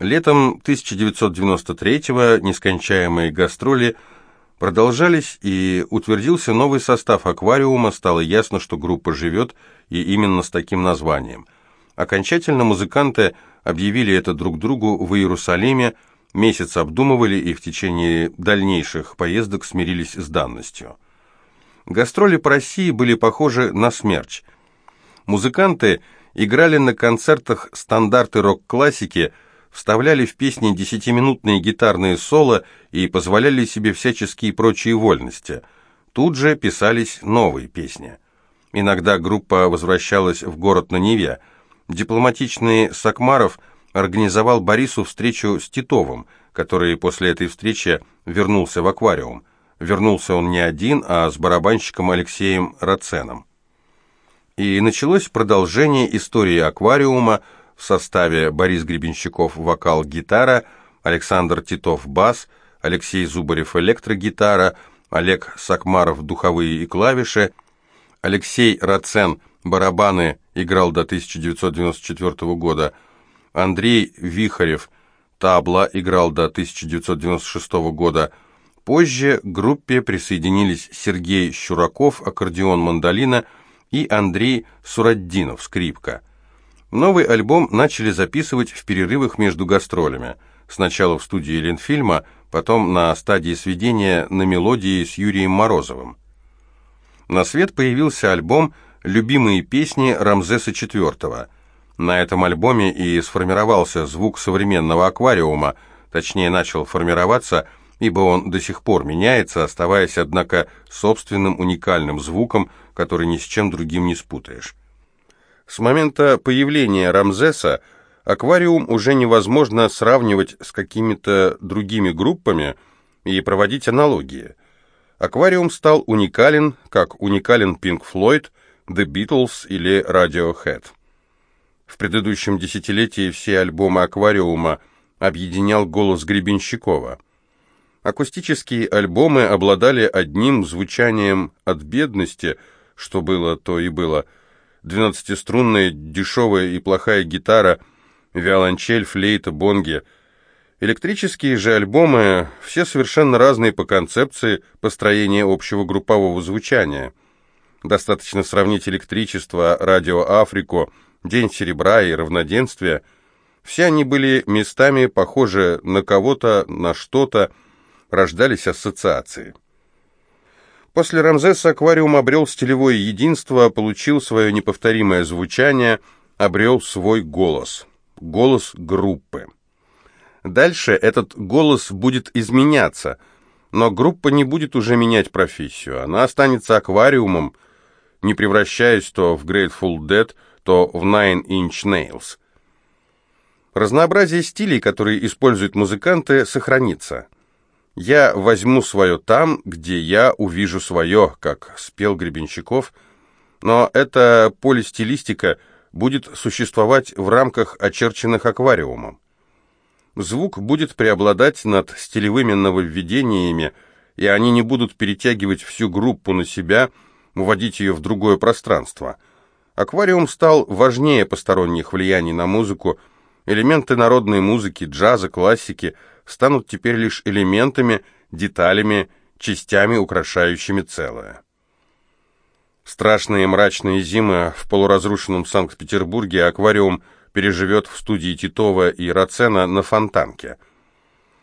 Летом 1993-го нескончаемые гастроли продолжались, и утвердился новый состав аквариума, стало ясно, что группа живет, и именно с таким названием. Окончательно музыканты объявили это друг другу в Иерусалиме, месяц обдумывали и в течение дальнейших поездок смирились с данностью. Гастроли по России были похожи на смерч. Музыканты играли на концертах стандарты рок-классики, вставляли в песни десятиминутные гитарные соло и позволяли себе всяческие прочие вольности. Тут же писались новые песни. Иногда группа возвращалась в город на Неве. Дипломатичный Сакмаров организовал Борису встречу с Титовым, который после этой встречи вернулся в аквариум. Вернулся он не один, а с барабанщиком Алексеем Раценом. И началось продолжение истории аквариума в составе Борис Гребенщиков вокал, гитара, Александр Титов бас, Алексей Зубарев электрогитара, Олег Сакмаров духовые и клавиши, Алексей Рацен барабаны играл до 1994 года, Андрей Вихарев табла играл до 1996 года. Позже к группе присоединились Сергей Щураков, аккордеон-мандолина, и Андрей Сураддинов, скрипка. Новый альбом начали записывать в перерывах между гастролями. Сначала в студии Ленфильма, потом на стадии сведения на мелодии с Юрием Морозовым. На свет появился альбом «Любимые песни Рамзеса IV». На этом альбоме и сформировался звук современного аквариума, точнее начал формироваться, ибо он до сих пор меняется, оставаясь, однако, собственным уникальным звуком, который ни с чем другим не спутаешь. С момента появления Рамзеса аквариум уже невозможно сравнивать с какими-то другими группами и проводить аналогии. Аквариум стал уникален, как уникален Pink Floyd, The Beatles или Radiohead. В предыдущем десятилетии все альбомы аквариума объединял голос Гребенщикова. Акустические альбомы обладали одним звучанием от бедности, что было, то и было – двенадцатиструнная дешевая и плохая гитара, виолончель, флейта, бонги. Электрические же альбомы, все совершенно разные по концепции построения общего группового звучания. Достаточно сравнить электричество, радио Африку, День серебра и равноденствие. Все они были местами похожи на кого-то, на что-то, рождались ассоциации. После Рамзеса аквариум обрел стилевое единство, получил свое неповторимое звучание, обрел свой голос. Голос группы. Дальше этот голос будет изменяться, но группа не будет уже менять профессию. Она останется аквариумом, не превращаясь то в Grateful Dead, то в Nine Inch Nails. Разнообразие стилей, которые используют музыканты, сохранится – я возьму свое там, где я увижу свое, как спел Гребенщиков, но эта полистилистика будет существовать в рамках очерченных аквариумом. Звук будет преобладать над стилевыми нововведениями, и они не будут перетягивать всю группу на себя, уводить ее в другое пространство. Аквариум стал важнее посторонних влияний на музыку, элементы народной музыки, джаза, классики – станут теперь лишь элементами, деталями, частями, украшающими целое. Страшные мрачные зимы в полуразрушенном Санкт-Петербурге аквариум переживет в студии Титова и Рацена на Фонтанке.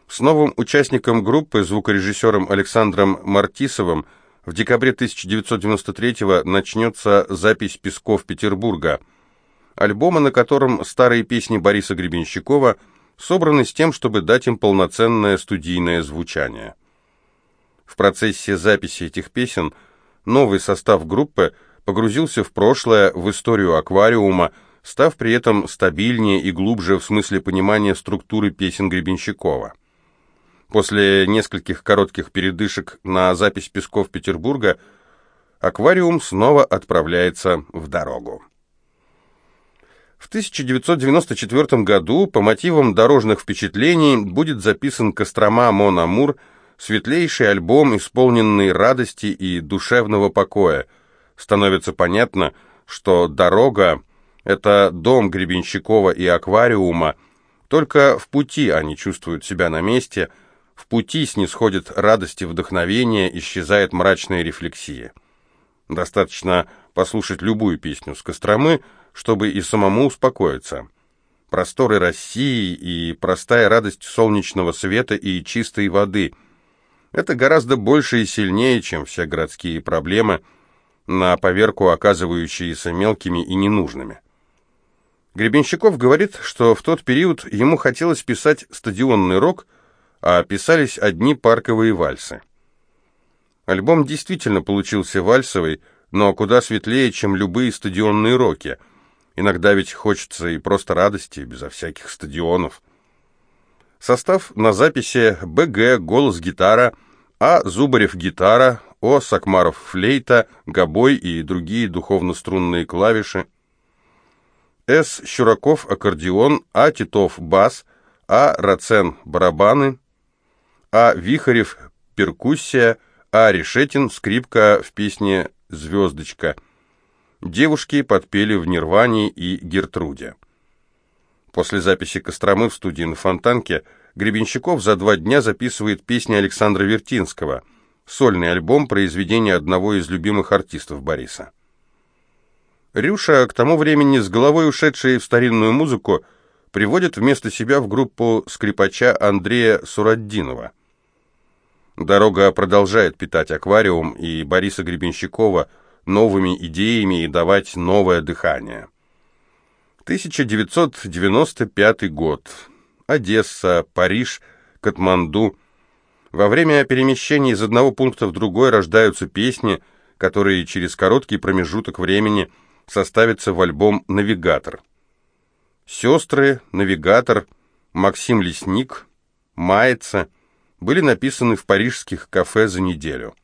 С новым участником группы, звукорежиссером Александром Мартисовым, в декабре 1993 начнется запись «Песков Петербурга», альбома, на котором старые песни Бориса Гребенщикова – собраны с тем, чтобы дать им полноценное студийное звучание. В процессе записи этих песен новый состав группы погрузился в прошлое, в историю аквариума, став при этом стабильнее и глубже в смысле понимания структуры песен Гребенщикова. После нескольких коротких передышек на запись «Песков Петербурга» аквариум снова отправляется в дорогу. В 1994 году по мотивам дорожных впечатлений будет записан «Кострома Мон Амур», светлейший альбом, исполненный радости и душевного покоя. Становится понятно, что «Дорога» — это дом Гребенщикова и аквариума, Только в пути они чувствуют себя на месте, в пути снисходит радость и вдохновение, исчезает мрачная рефлексия. Достаточно послушать любую песню с Костромы, чтобы и самому успокоиться. Просторы России и простая радость солнечного света и чистой воды – это гораздо больше и сильнее, чем все городские проблемы, на поверку оказывающиеся мелкими и ненужными. Гребенщиков говорит, что в тот период ему хотелось писать стадионный рок, а писались одни парковые вальсы. Альбом действительно получился вальсовый, но куда светлее, чем любые стадионные роки. Иногда ведь хочется и просто радости, безо всяких стадионов. Состав на записи БГ, голос, гитара, А. Зубарев гитара, О. Сакмаров флейта, Гобой и другие духовно-струнные клавиши, с. Щураков аккордеон, А. Титов бас, А. Рацен барабаны, А. Вихарев перкуссия, А. Решетин скрипка в песне «Звездочка». Девушки подпели в «Нирване» и «Гертруде». После записи Костромы в студии на Фонтанке Гребенщиков за два дня записывает песни Александра Вертинского, сольный альбом произведения одного из любимых артистов Бориса. Рюша, к тому времени с головой ушедшая в старинную музыку, приводит вместо себя в группу скрипача Андрея Сураддинова. Дорога продолжает питать аквариум и Бориса Гребенщикова новыми идеями и давать новое дыхание. 1995 год. Одесса, Париж, Катманду. Во время перемещения из одного пункта в другой рождаются песни, которые через короткий промежуток времени – составится в альбом «Навигатор». «Сестры», «Навигатор», «Максим Лесник», «Мается» были написаны в парижских кафе за неделю.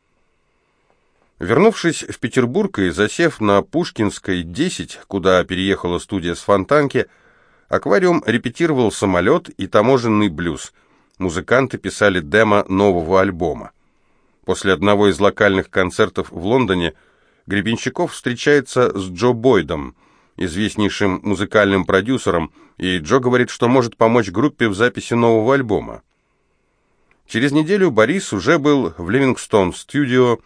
Вернувшись в Петербург и засев на Пушкинской 10, куда переехала студия с Фонтанки, аквариум репетировал самолет и таможенный блюз. Музыканты писали демо нового альбома. После одного из локальных концертов в Лондоне – Гребенщиков встречается с Джо Бойдом, известнейшим музыкальным продюсером, и Джо говорит, что может помочь группе в записи нового альбома. Через неделю Борис уже был в Ливингстон студио,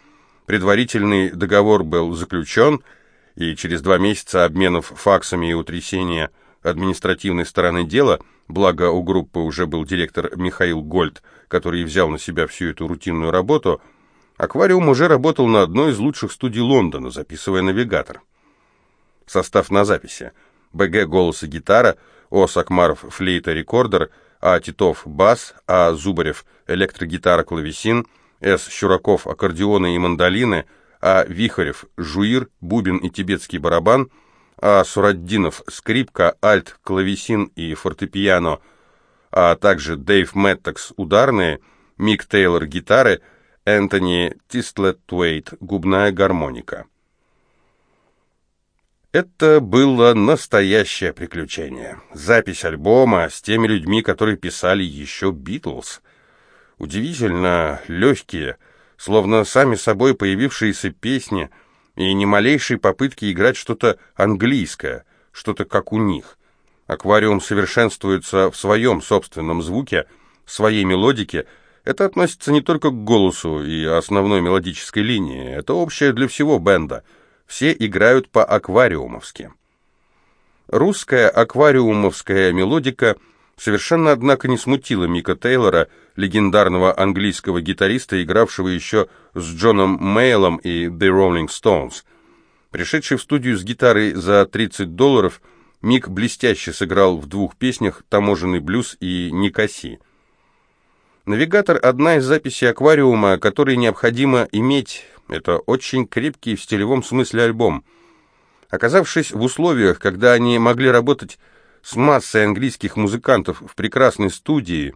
предварительный договор был заключен, и через два месяца обменов факсами и утрясения административной стороны дела, благо у группы уже был директор Михаил Гольд, который взял на себя всю эту рутинную работу – Аквариум уже работал на одной из лучших студий Лондона, записывая навигатор. Состав на записи. БГ голос и гитара, О. Сакмаров флейта рекордер, А. Титов бас, А. Зубарев электрогитара клавесин, С. Щураков аккордеоны и мандолины, А. Вихарев жуир, бубен и тибетский барабан, А. Сураддинов скрипка, альт, клавесин и фортепиано, а также Дэйв Мэттекс ударные, Мик Тейлор гитары – Энтони Тистлет-Туэйт, губная гармоника. Это было настоящее приключение. Запись альбома с теми людьми, которые писали еще «Битлз». Удивительно легкие, словно сами собой появившиеся песни и ни малейшей попытки играть что-то английское, что-то как у них. Аквариум совершенствуется в своем собственном звуке, своей мелодике – это относится не только к голосу и основной мелодической линии, это общее для всего бенда. Все играют по-аквариумовски. Русская аквариумовская мелодика совершенно, однако, не смутила Мика Тейлора, легендарного английского гитариста, игравшего еще с Джоном Мейлом и The Rolling Stones. Пришедший в студию с гитарой за 30 долларов, Мик блестяще сыграл в двух песнях «Таможенный блюз» и «Никоси». Навигатор – одна из записей аквариума, который необходимо иметь. Это очень крепкий в стилевом смысле альбом. Оказавшись в условиях, когда они могли работать с массой английских музыкантов в прекрасной студии,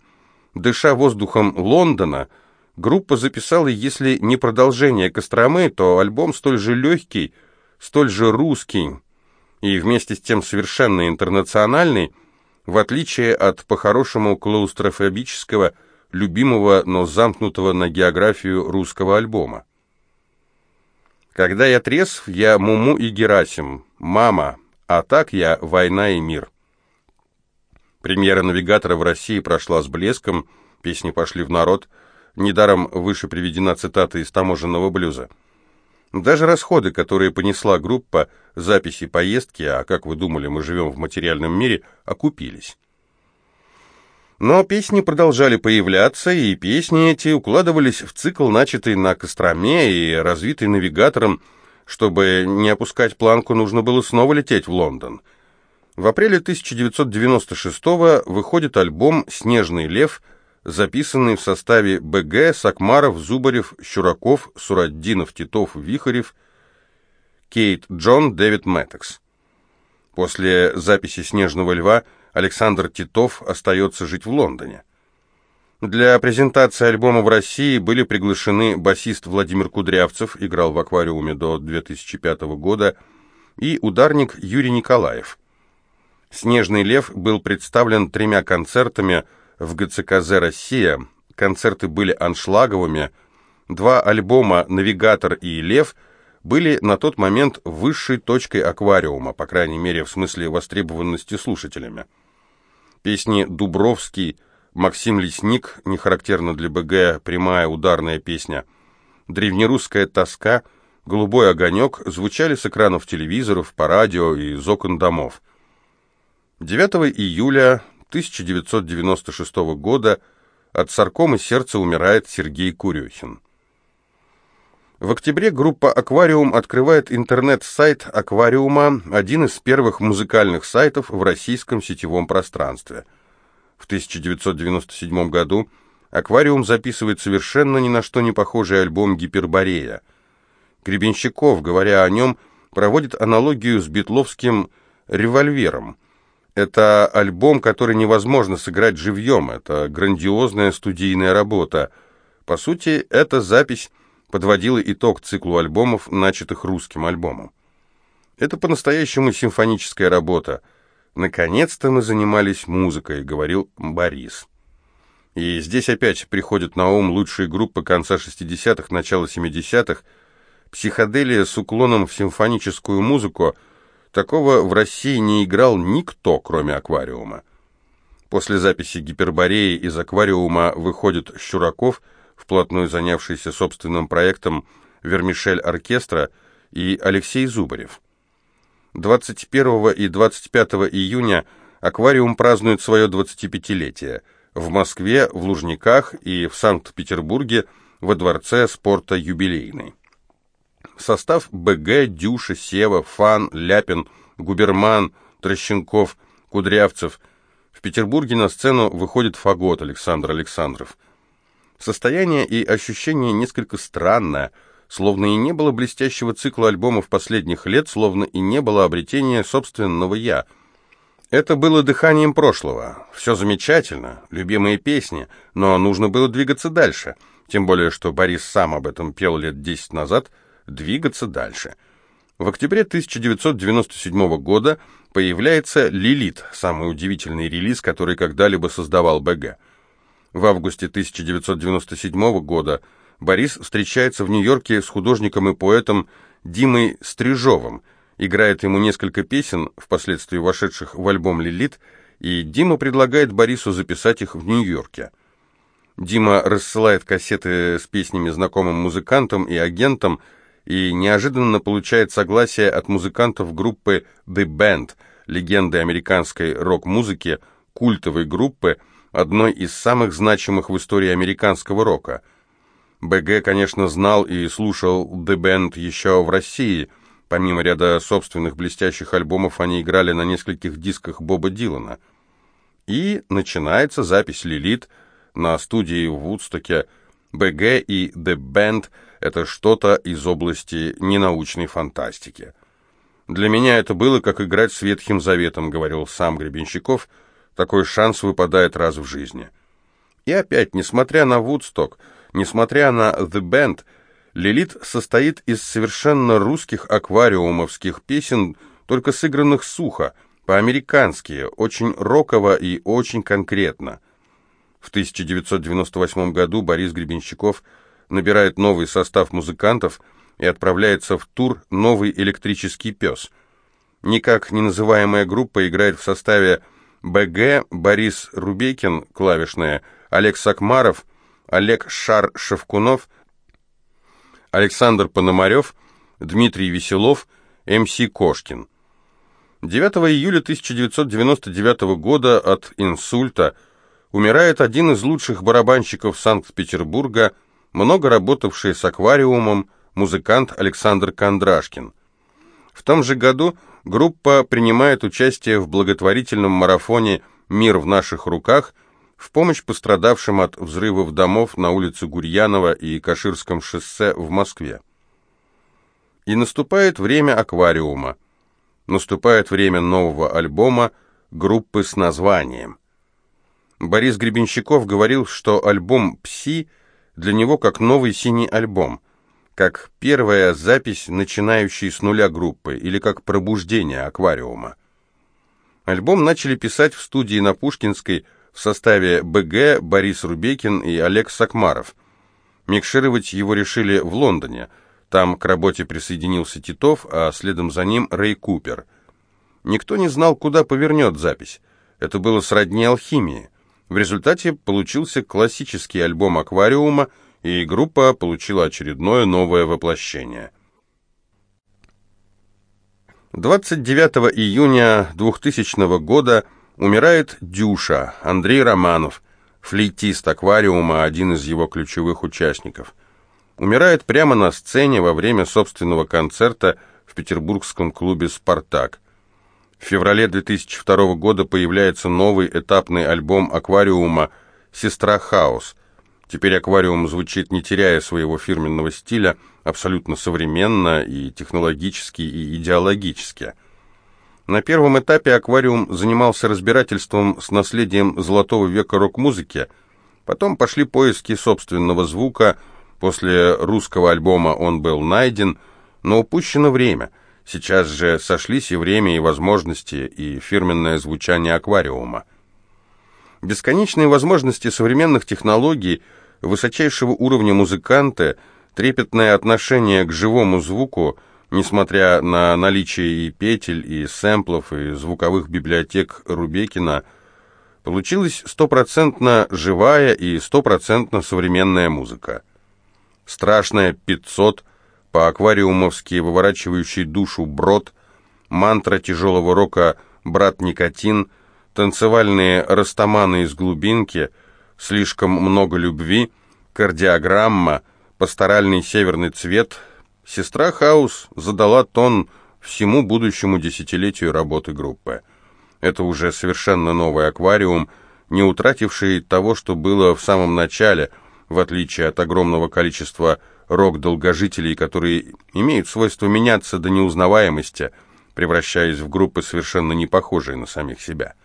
дыша воздухом Лондона, группа записала, если не продолжение Костромы, то альбом столь же легкий, столь же русский и вместе с тем совершенно интернациональный, в отличие от по-хорошему клаустрофобического любимого, но замкнутого на географию русского альбома. Когда я трезв, я Муму и Герасим, мама, а так я война и мир. Премьера «Навигатора» в России прошла с блеском, песни пошли в народ. Недаром выше приведена цитата из таможенного блюза. Даже расходы, которые понесла группа, записи поездки, а как вы думали, мы живем в материальном мире, окупились. Но песни продолжали появляться, и песни эти укладывались в цикл, начатый на Костроме и развитый навигатором. Чтобы не опускать планку, нужно было снова лететь в Лондон. В апреле 1996 выходит альбом «Снежный лев», записанный в составе БГ, Сакмаров, Зубарев, Щураков, Сураддинов, Титов, Вихарев, Кейт Джон, Дэвид Мэттекс. После записи «Снежного льва» Александр Титов остается жить в Лондоне. Для презентации альбома в России были приглашены басист Владимир Кудрявцев, играл в «Аквариуме» до 2005 года, и ударник Юрий Николаев. «Снежный лев» был представлен тремя концертами в ГЦКЗ «Россия». Концерты были аншлаговыми. Два альбома «Навигатор» и «Лев» были на тот момент высшей точкой аквариума, по крайней мере, в смысле востребованности слушателями. Песни «Дубровский», «Максим Лесник», не характерно для БГ, прямая ударная песня, «Древнерусская тоска», «Голубой огонек» звучали с экранов телевизоров, по радио и из окон домов. 9 июля 1996 года от саркомы сердца умирает Сергей Курюхин. В октябре группа «Аквариум» открывает интернет-сайт «Аквариума», один из первых музыкальных сайтов в российском сетевом пространстве. В 1997 году «Аквариум» записывает совершенно ни на что не похожий альбом «Гиперборея». Гребенщиков, говоря о нем, проводит аналогию с битловским «Револьвером». Это альбом, который невозможно сыграть живьем, это грандиозная студийная работа. По сути, эта запись подводила итог циклу альбомов, начатых русским альбомом. Это по-настоящему симфоническая работа. «Наконец-то мы занимались музыкой», — говорил Борис. И здесь опять приходят на ум лучшие группы конца 60-х, начала 70-х. Психоделия с уклоном в симфоническую музыку. Такого в России не играл никто, кроме «Аквариума». После записи «Гипербореи» из «Аквариума» выходит «Щураков», вплотную занявшийся собственным проектом «Вермишель оркестра», и Алексей Зубарев. 21 и 25 июня «Аквариум» празднует свое 25-летие. В Москве, в Лужниках и в Санкт-Петербурге во Дворце спорта «Юбилейный». Состав БГ, Дюша, Сева, Фан, Ляпин, Губерман, Трощенков, Кудрявцев. В Петербурге на сцену выходит фагот Александр Александров – Состояние и ощущение несколько странное, словно и не было блестящего цикла альбомов последних лет, словно и не было обретения собственного «я». Это было дыханием прошлого. Все замечательно, любимые песни, но нужно было двигаться дальше. Тем более, что Борис сам об этом пел лет десять назад. Двигаться дальше. В октябре 1997 года появляется «Лилит», самый удивительный релиз, который когда-либо создавал БГ. В августе 1997 года Борис встречается в Нью-Йорке с художником и поэтом Димой Стрижовым, играет ему несколько песен, впоследствии вошедших в альбом «Лилит», и Дима предлагает Борису записать их в Нью-Йорке. Дима рассылает кассеты с песнями знакомым музыкантам и агентам, и неожиданно получает согласие от музыкантов группы The Band, легенды американской рок-музыки, культовой группы, одной из самых значимых в истории американского рока. БГ, конечно, знал и слушал The Band еще в России. Помимо ряда собственных блестящих альбомов, они играли на нескольких дисках Боба Дилана. И начинается запись «Лилит» на студии в Вудстоке. БГ и The Band — это что-то из области ненаучной фантастики. «Для меня это было как играть с Ветхим Заветом», — говорил сам Гребенщиков — такой шанс выпадает раз в жизни. И опять, несмотря на Вудсток, несмотря на The Band, Лилит состоит из совершенно русских аквариумовских песен, только сыгранных сухо, по-американски, очень роково и очень конкретно. В 1998 году Борис Гребенщиков набирает новый состав музыкантов и отправляется в тур «Новый электрический пес». Никак не называемая группа играет в составе БГ, Борис Рубейкин, клавишная, Олег Сакмаров, Олег Шар-Шевкунов, Александр Пономарев, Дмитрий Веселов, МС Кошкин. 9 июля 1999 года от инсульта умирает один из лучших барабанщиков Санкт-Петербурга, много работавший с аквариумом, музыкант Александр Кондрашкин. В том же году группа принимает участие в благотворительном марафоне «Мир в наших руках» в помощь пострадавшим от взрывов домов на улице Гурьянова и Каширском шоссе в Москве. И наступает время аквариума. Наступает время нового альбома группы с названием. Борис Гребенщиков говорил, что альбом «Пси» для него как новый синий альбом – как первая запись, начинающей с нуля группы, или как пробуждение аквариума. Альбом начали писать в студии на Пушкинской в составе БГ Борис Рубекин и Олег Сакмаров. Микшировать его решили в Лондоне. Там к работе присоединился Титов, а следом за ним Рэй Купер. Никто не знал, куда повернет запись. Это было сродни алхимии. В результате получился классический альбом «Аквариума», и группа получила очередное новое воплощение. 29 июня 2000 года умирает Дюша, Андрей Романов, флейтист аквариума, один из его ключевых участников. Умирает прямо на сцене во время собственного концерта в петербургском клубе «Спартак». В феврале 2002 года появляется новый этапный альбом аквариума «Сестра Хаус», Теперь аквариум звучит, не теряя своего фирменного стиля, абсолютно современно и технологически, и идеологически. На первом этапе аквариум занимался разбирательством с наследием золотого века рок-музыки, потом пошли поиски собственного звука, после русского альбома он был найден, но упущено время. Сейчас же сошлись и время, и возможности, и фирменное звучание аквариума. Бесконечные возможности современных технологий – высочайшего уровня музыканты, трепетное отношение к живому звуку, несмотря на наличие и петель, и сэмплов, и звуковых библиотек Рубекина, получилась стопроцентно живая и стопроцентно современная музыка. Страшная 500, по-аквариумовски выворачивающий душу брод, мантра тяжелого рока «Брат Никотин», танцевальные растаманы из глубинки – слишком много любви, кардиограмма, пасторальный северный цвет. Сестра Хаус задала тон всему будущему десятилетию работы группы. Это уже совершенно новый аквариум, не утративший того, что было в самом начале, в отличие от огромного количества рок-долгожителей, которые имеют свойство меняться до неузнаваемости, превращаясь в группы, совершенно не похожие на самих себя.